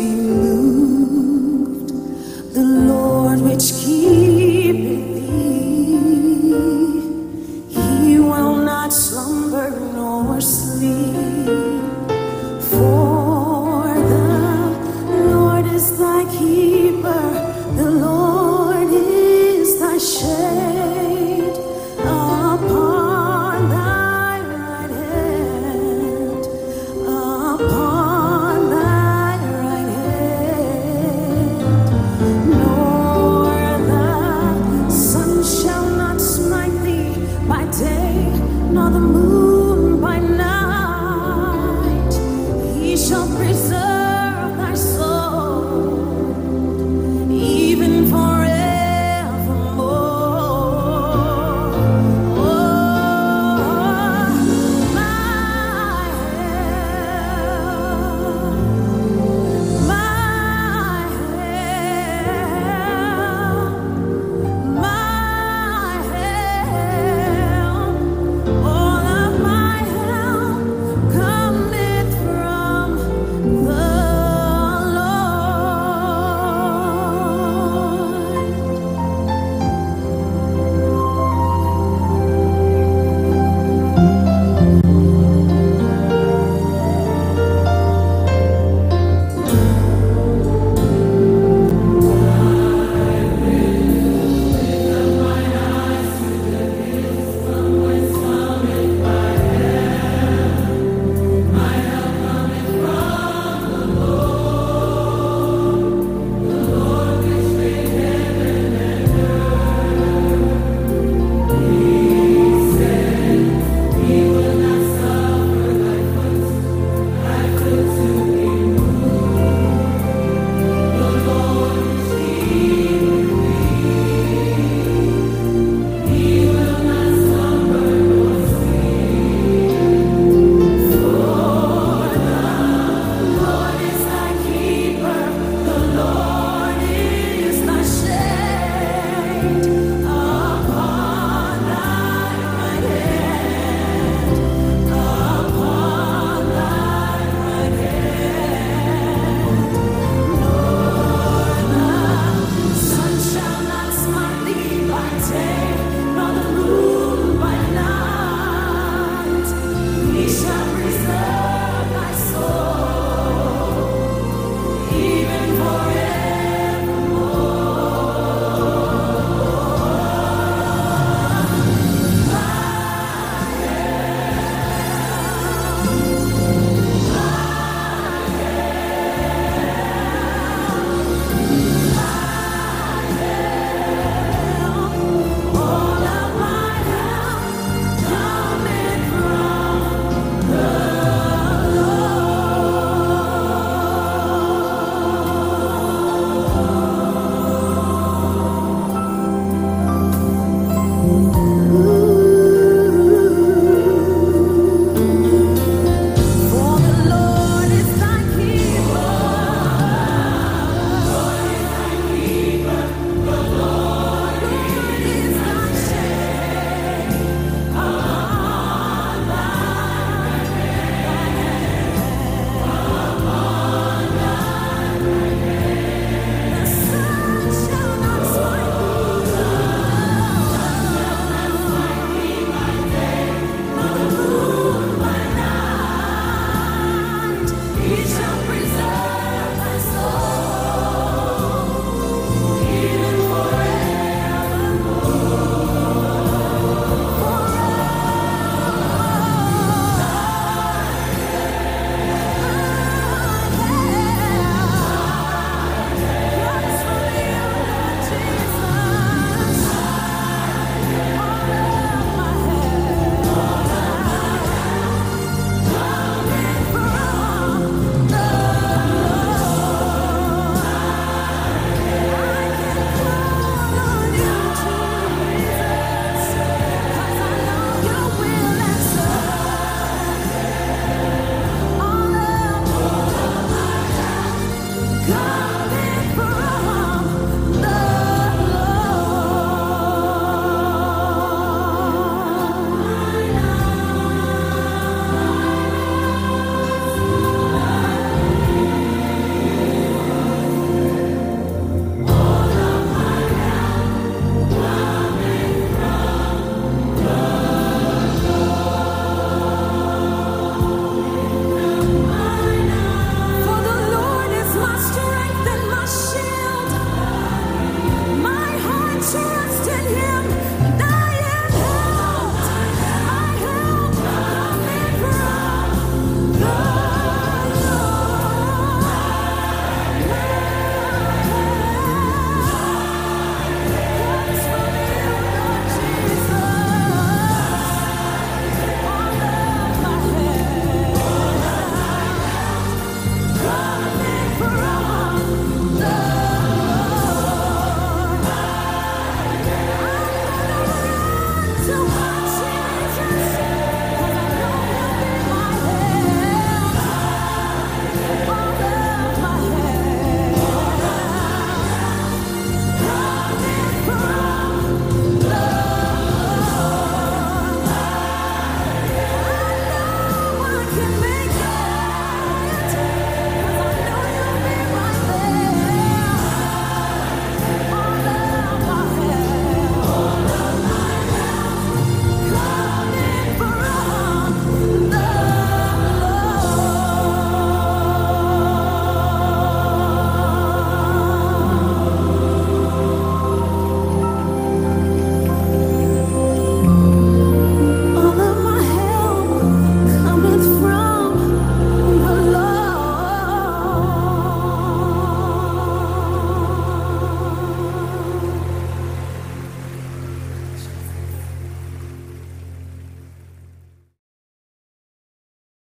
be moved. The Lord which keeps